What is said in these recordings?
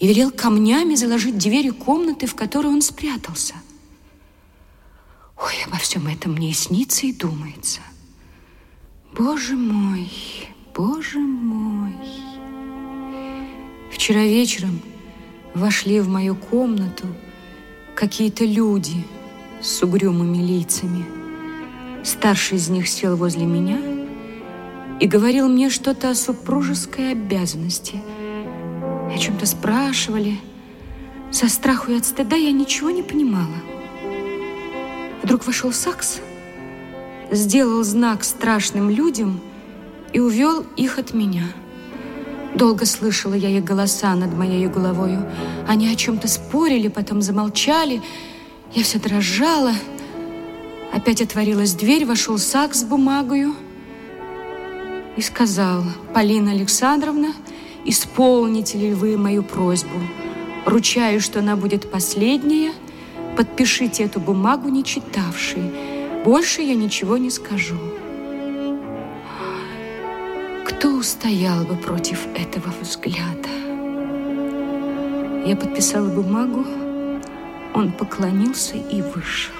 и велел камнями заложить двери комнаты, в которой он спрятался. Ой, обо всем этом мне и снится, и думается. Боже мой, боже мой. Вчера вечером вошли в мою комнату какие-то люди с угрюмыми лицами. Старший из них сел возле меня и говорил мне что-то о супружеской обязанности. О чем-то спрашивали. Со страху и от стыда я ничего не понимала. Вдруг вошел Сакс, сделал знак страшным людям и увел их от меня. Долго слышала я их голоса над моей головою. Они о чем-то спорили, потом замолчали. Я все дрожала. Опять отворилась дверь, вошел Сакс с бумагою и сказал, «Полина Александровна, исполните ли вы мою просьбу? Ручаю, что она будет последняя. Подпишите эту бумагу, не читавшей. Больше я ничего не скажу». Кто устоял бы против этого взгляда? Я подписала бумагу, он поклонился и вышел.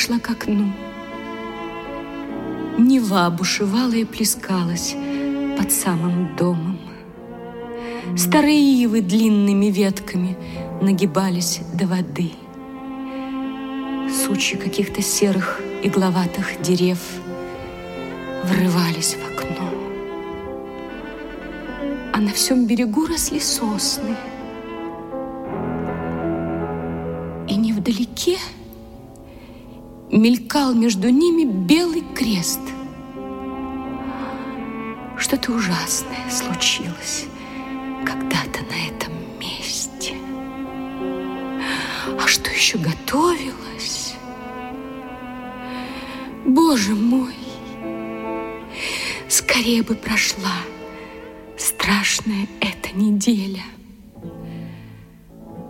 Подошла к окну. Нева бушевала и плескалась под самым домом. Старые ивы длинными ветками нагибались до воды. Сучи каких-то серых игловатых дерев врывались в окно. А на всем берегу росли сосны – вдалеке мелькал между ними белый крест. Что-то ужасное случилось когда-то на этом месте. А что еще готовилось? Боже мой! Скорее бы прошла страшная эта неделя.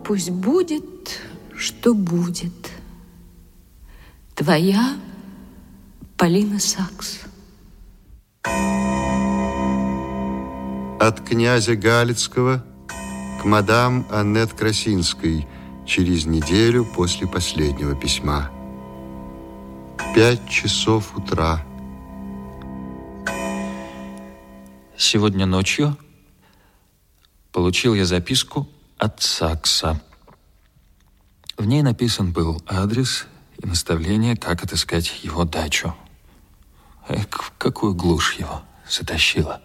Пусть будет что будет. Твоя Полина Сакс. От князя Галицкого к мадам Аннет Красинской через неделю после последнего письма. Пять часов утра. Сегодня ночью получил я записку от Сакса. В ней написан был адрес и наставление, как отыскать его дачу. Эк, в какую глушь его затащила.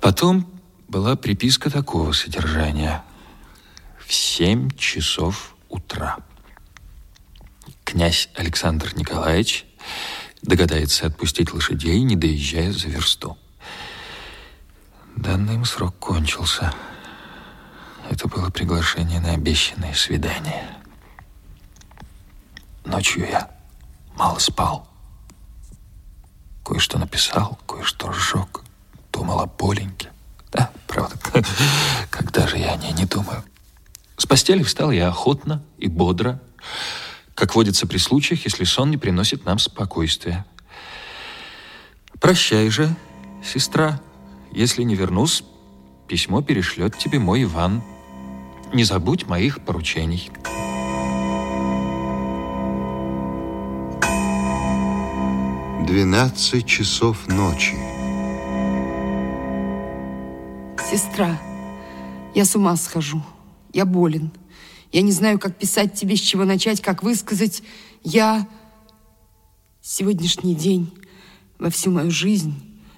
Потом была приписка такого содержания. В семь часов утра. Князь Александр Николаевич догадается отпустить лошадей, не доезжая за версту. Данный им срок кончился. Это было приглашение на обещанное свидание. Ночью я мало спал. Кое-что написал, кое-что сжег. Думал о Поленьке. Да, правда, когда же я о ней не думаю. С постели встал я охотно и бодро, как водится при случаях, если сон не приносит нам спокойствия. Прощай же, сестра. Если не вернусь, письмо перешлет тебе мой Иван не забудь моих поручений. Двенадцать часов ночи. Сестра, я с ума схожу. Я болен. Я не знаю, как писать тебе, с чего начать, как высказать. Я... Сегодняшний день во всю мою жизнь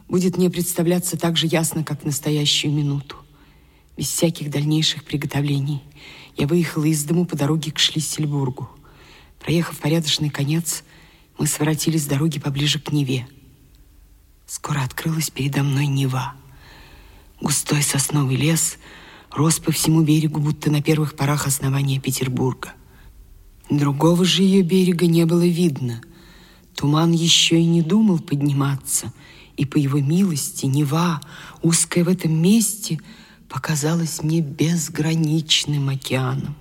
будет мне представляться так же ясно, как в настоящую минуту без всяких дальнейших приготовлений. Я выехала из дому по дороге к Шлиссельбургу. Проехав порядочный конец, мы своротились с дороги поближе к Неве. Скоро открылась передо мной Нева. Густой сосновый лес рос по всему берегу, будто на первых порах основания Петербурга. Другого же ее берега не было видно. Туман еще и не думал подниматься, И по его милости Нева, узкая в этом месте, показалась мне безграничным океаном.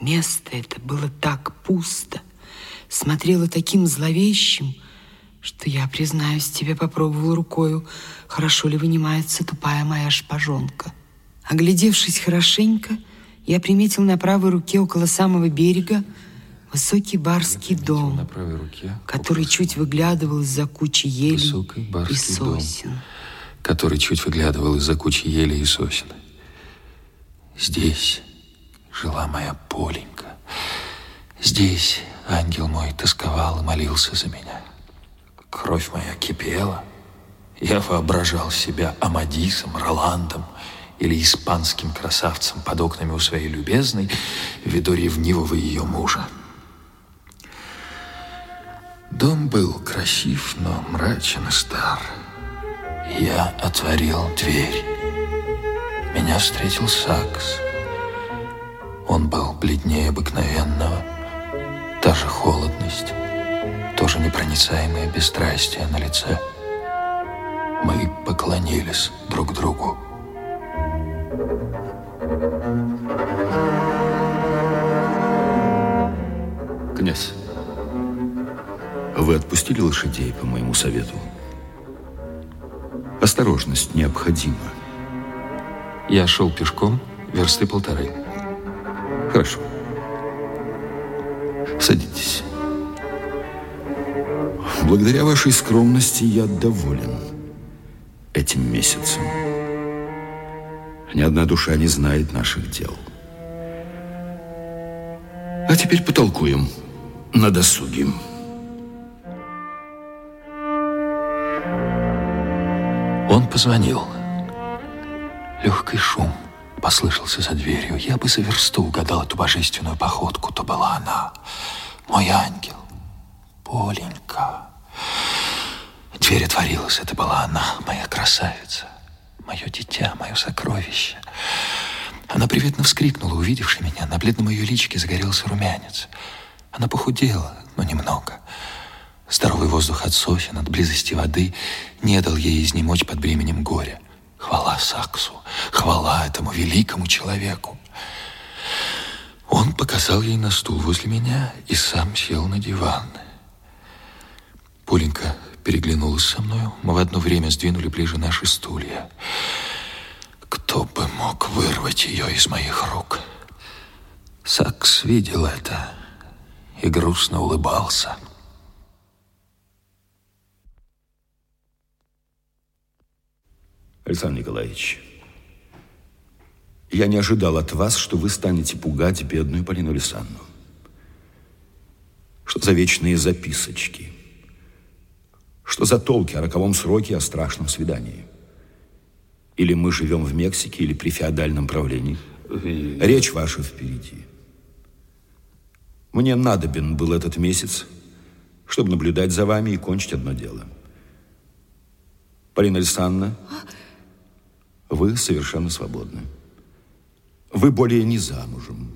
Место это было так пусто, смотрело таким зловещим, что я, признаюсь тебе, попробовала рукою, хорошо ли вынимается тупая моя шпажонка. Оглядевшись хорошенько, я приметил на правой руке около самого берега высокий барский дом, на правой руке, который чуть выглядывал из-за кучи елей и барский дом. сосен. который чуть выглядывал из-за кучи елей и сосен. Здесь жила моя Поленька. Здесь ангел мой тосковал и молился за меня. Кровь моя кипела. Я воображал себя Амадисом, Роландом или испанским красавцем под окнами у своей любезной, ввиду ревнивого ее мужа. Дом был красив, но мрачен и стар. Я отворил дверь. Меня встретил Сакс. Он был бледнее обыкновенного. Та же холодность, тоже непроницаемое бесстрастие на лице. Мы поклонились друг другу. Князь, вы отпустили лошадей по моему совету? Осторожность необходима. Я шел пешком версты полторы. Хорошо. Садитесь. Благодаря вашей скромности я доволен этим месяцем. Ни одна душа не знает наших дел. А теперь потолкуем на досуге. Он позвонил. Легкий шум послышался за дверью. Я бы за версту угадал эту божественную походку. То была она, мой ангел, Поленька. Дверь отворилась, это была она, моя красавица, мое дитя, мое сокровище. Она приветно вскрикнула, увидевши меня. На бледном ее личике загорелся румянец. Она похудела, но немного. Здоровый воздух от сосен, от близости воды не дал ей изнемочь под бременем горя. Хвала Саксу, хвала этому великому человеку. Он показал ей на стул возле меня и сам сел на диван. Поленька переглянулась со мною. Мы в одно время сдвинули ближе наши стулья. Кто бы мог вырвать ее из моих рук? Сакс видел это и грустно улыбался. Александр Николаевич, я не ожидал от вас, что вы станете пугать бедную Полину Александровну. Что за вечные записочки? Что за толки о роковом сроке о страшном свидании? Или мы живем в Мексике, или при феодальном правлении? Речь ваша впереди. Мне надобен был этот месяц, чтобы наблюдать за вами и кончить одно дело. Полина Александровна, вы совершенно свободны. Вы более не замужем.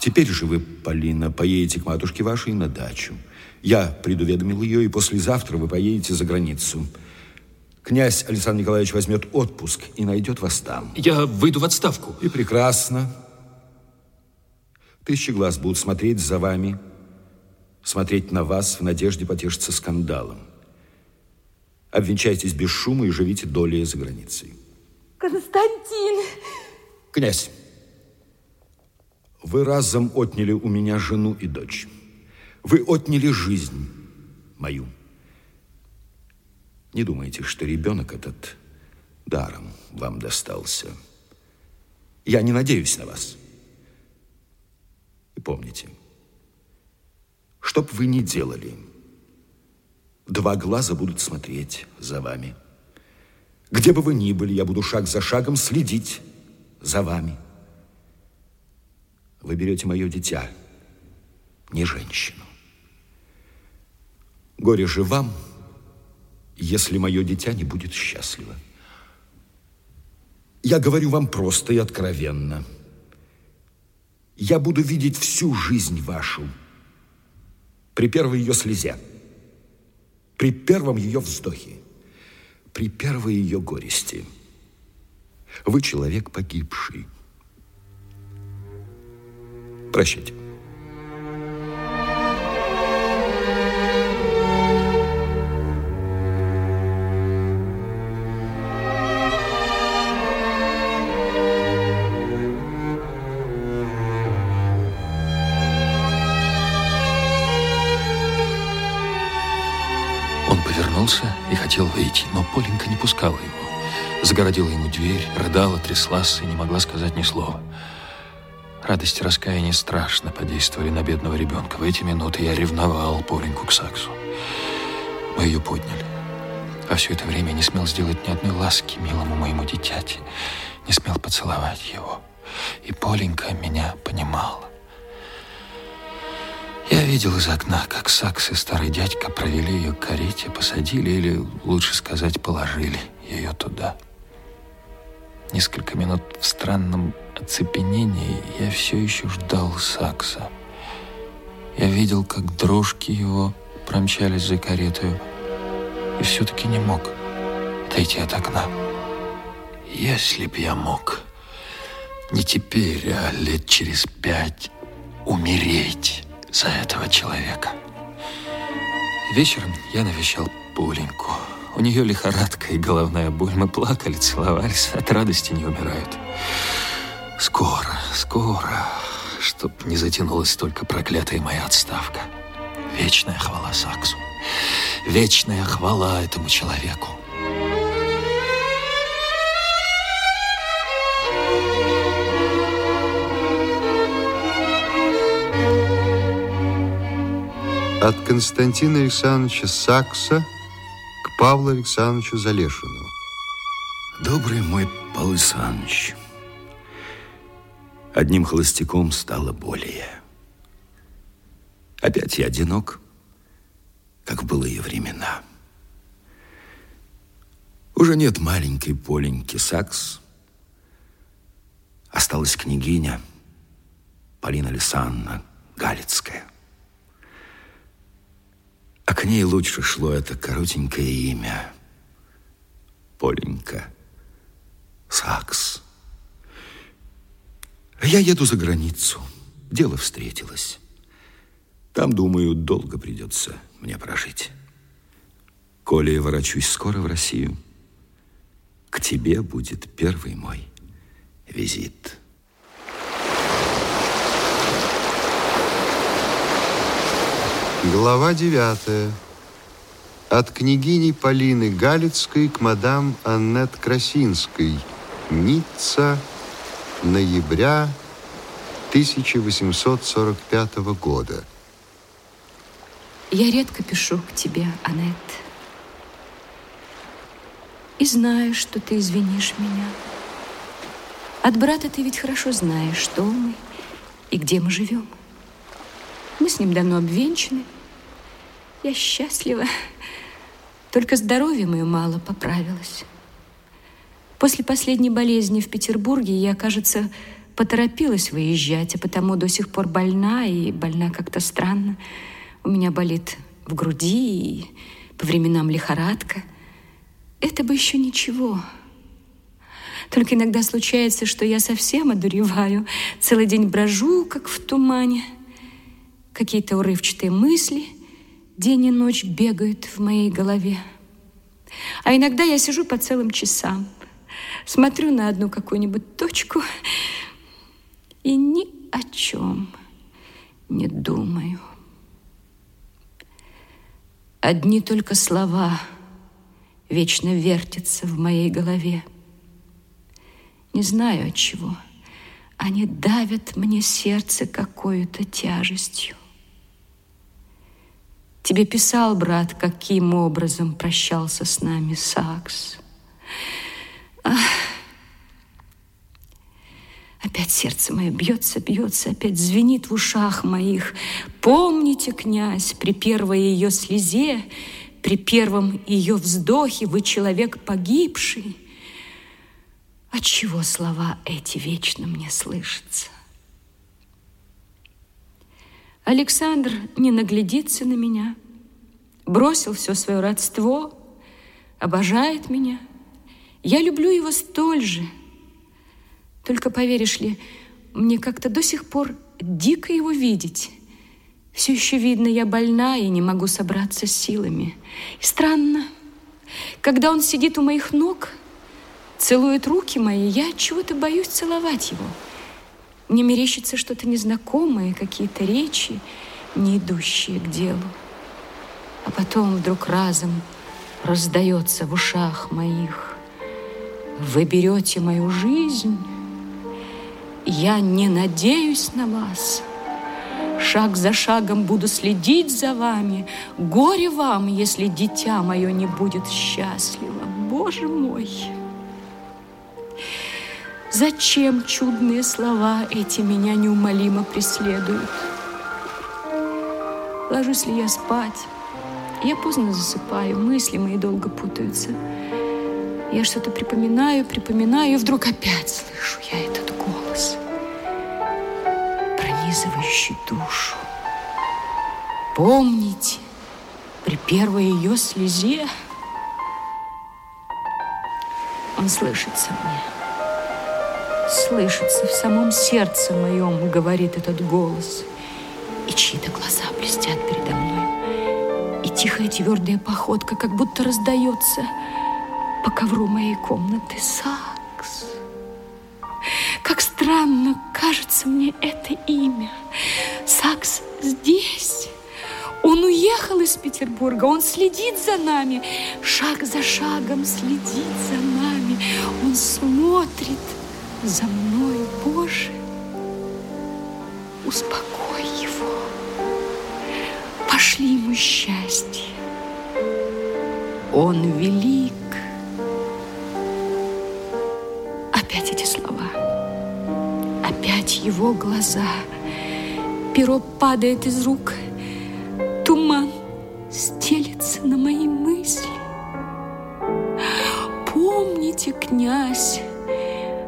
Теперь же вы, Полина, поедете к матушке вашей на дачу. Я предуведомил ее, и послезавтра вы поедете за границу. Князь Александр Николаевич возьмет отпуск и найдет вас там. Я выйду в отставку. И прекрасно. Тысячи глаз будут смотреть за вами, смотреть на вас в надежде потешиться скандалом. Обвенчайтесь без шума и живите долей за границей. Константин! Князь, вы разом отняли у меня жену и дочь. Вы отняли жизнь мою. Не думайте, что ребенок этот даром вам достался. Я не надеюсь на вас. И помните, что б вы ни делали, два глаза будут смотреть за вами. Где бы вы ни были, я буду шаг за шагом следить за вами. Вы берете мое дитя, не женщину. Горе же вам, если мое дитя не будет счастливо. Я говорю вам просто и откровенно. Я буду видеть всю жизнь вашу при первой ее слезе. При первом ее вздохе, при первой ее горести. Вы человек погибший. Прощайте. Повернулся и хотел выйти, но Поленька не пускала его. Загородила ему дверь, рыдала, тряслась и не могла сказать ни слова. Радость и раскаяние страшно подействовали на бедного ребенка. В эти минуты я ревновал Поленьку к Саксу. Мы ее подняли. А все это время не смел сделать ни одной ласки милому моему дитяти. Не смел поцеловать его. И Поленька меня понимала. Я видел из окна, как Сакс и старый дядька провели ее к карете, посадили или, лучше сказать, положили ее туда. Несколько минут в странном оцепенении я все еще ждал Сакса. Я видел, как дрожки его промчались за каретою, и все-таки не мог отойти от окна. Если б я мог, не теперь, а лет через пять, умереть за этого человека. Вечером я навещал Пуленьку. У нее лихорадка и головная боль. Мы плакали, целовались, от радости не умирают. Скоро, скоро, чтоб не затянулась только проклятая моя отставка. Вечная хвала Саксу. Вечная хвала этому человеку. От Константина Александровича Сакса к Павлу Александровичу Залешину. Добрый мой Павел Александрович, одним холостяком стало более. Опять я одинок, как в былые времена. Уже нет маленькой Поленьки Сакс. Осталась княгиня Полина Александровна Галицкая. А к ней лучше шло это коротенькое имя. Поленька. Сакс. Я еду за границу. Дело встретилось. Там, думаю, долго придется мне прожить. Коли я ворочусь скоро в Россию, к тебе будет первый мой визит. Глава 9. От княгини Полины Галицкой к мадам Аннет Красинской. Ницца, ноября 1845 года. Я редко пишу к тебе, Аннет. И знаю, что ты извинишь меня. От брата ты ведь хорошо знаешь, что мы и где мы живем. Мы с ним давно обвенчаны. Я счастлива. Только здоровье мое мало поправилось. После последней болезни в Петербурге я, кажется, поторопилась выезжать, а потому до сих пор больна, и больна как-то странно. У меня болит в груди, и по временам лихорадка. Это бы еще ничего. Только иногда случается, что я совсем одуреваю, целый день брожу, как в тумане. Какие-то урывчатые мысли — день и ночь бегают в моей голове. А иногда я сижу по целым часам, смотрю на одну какую-нибудь точку и ни о чем не думаю. Одни только слова вечно вертятся в моей голове. Не знаю от чего. Они давят мне сердце какой-то тяжестью. Тебе писал брат, каким образом прощался с нами Сакс. Ах. Опять сердце мое бьется, бьется, опять звенит в ушах моих. Помните, князь, при первой ее слезе, при первом ее вздохе вы человек погибший. Отчего слова эти вечно мне слышатся? Александр не наглядится на меня, бросил все свое родство, обожает меня. Я люблю его столь же. Только, поверишь ли, мне как-то до сих пор дико его видеть. Все еще видно, я больна и не могу собраться с силами. И странно, когда он сидит у моих ног, целует руки мои, я чего-то боюсь целовать его. Мне мерещится что-то незнакомое, какие-то речи, не идущие к делу. А потом вдруг разом раздается в ушах моих. Вы берете мою жизнь, я не надеюсь на вас. Шаг за шагом буду следить за вами. Горе вам, если дитя мое не будет счастливо. Боже мой! Зачем чудные слова эти меня неумолимо преследуют? Ложусь ли я спать? Я поздно засыпаю, мысли мои долго путаются. Я что-то припоминаю, припоминаю, и вдруг опять слышу я этот голос, пронизывающий душу. Помните, при первой ее слезе он слышится мне слышится в самом сердце моем, говорит этот голос. И чьи-то глаза блестят передо мной. И тихая твердая походка как будто раздается по ковру моей комнаты. Сакс. Как странно кажется мне это имя. Сакс здесь. Он уехал из Петербурга, он следит за нами, шаг за шагом следит за нами. Он смотрит за мной, Боже, успокой его, пошли ему счастье. Он велик. Опять эти слова, опять его глаза. Перо падает из рук,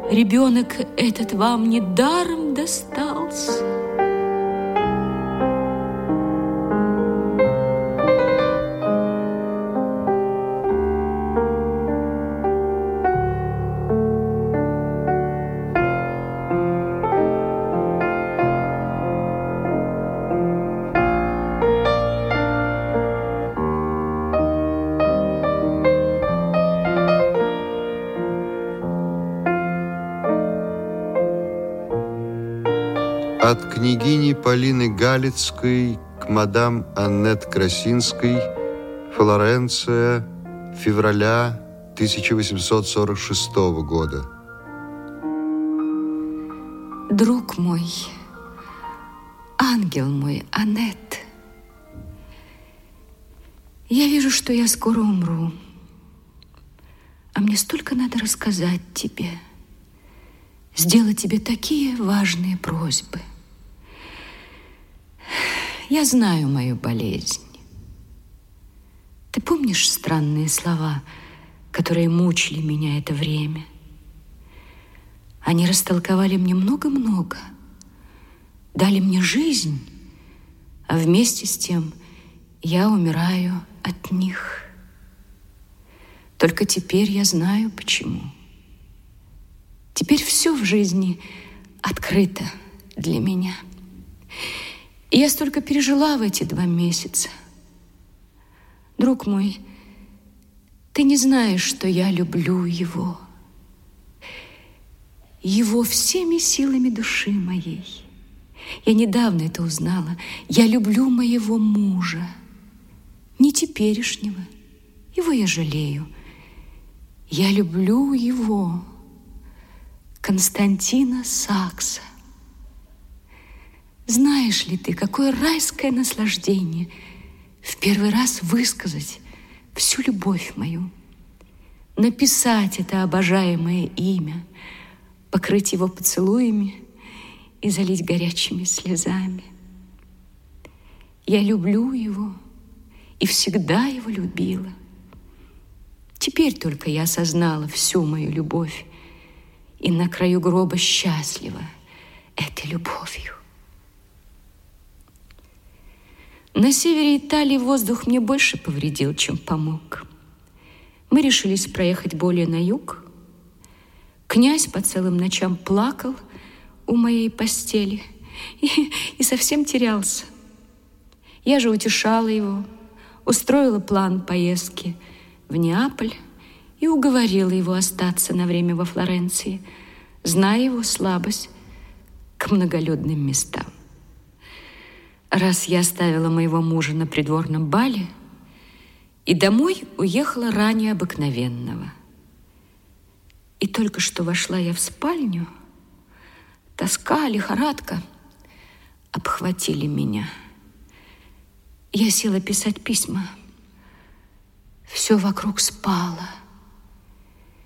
Ребенок этот вам не даром достался. Княгини Полины Галицкой к мадам Аннет Красинской, Флоренция, февраля 1846 года. Друг мой, ангел мой, Аннет, я вижу, что я скоро умру, а мне столько надо рассказать тебе, сделать тебе такие важные просьбы – я знаю мою болезнь. Ты помнишь странные слова, которые мучили меня это время? Они растолковали мне много-много, дали мне жизнь, а вместе с тем я умираю от них. Только теперь я знаю, почему. Теперь все в жизни открыто для меня. Я столько пережила в эти два месяца. Друг мой, ты не знаешь, что я люблю его. Его всеми силами души моей. Я недавно это узнала. Я люблю моего мужа. Не теперешнего. Его я жалею. Я люблю его. Константина Сакса. Знаешь ли ты, какое райское наслаждение в первый раз высказать всю любовь мою, написать это обожаемое имя, покрыть его поцелуями и залить горячими слезами. Я люблю его и всегда его любила. Теперь только я осознала всю мою любовь и на краю гроба счастлива этой любовью. На севере Италии воздух мне больше повредил, чем помог. Мы решились проехать более на юг. Князь по целым ночам плакал у моей постели и, и совсем терялся. Я же утешала его, устроила план поездки в Неаполь и уговорила его остаться на время во Флоренции, зная его слабость к многолюдным местам. Раз я оставила моего мужа на придворном бале и домой уехала ранее обыкновенного. И только что вошла я в спальню, тоска, лихорадка обхватили меня. Я села писать письма. Все вокруг спало –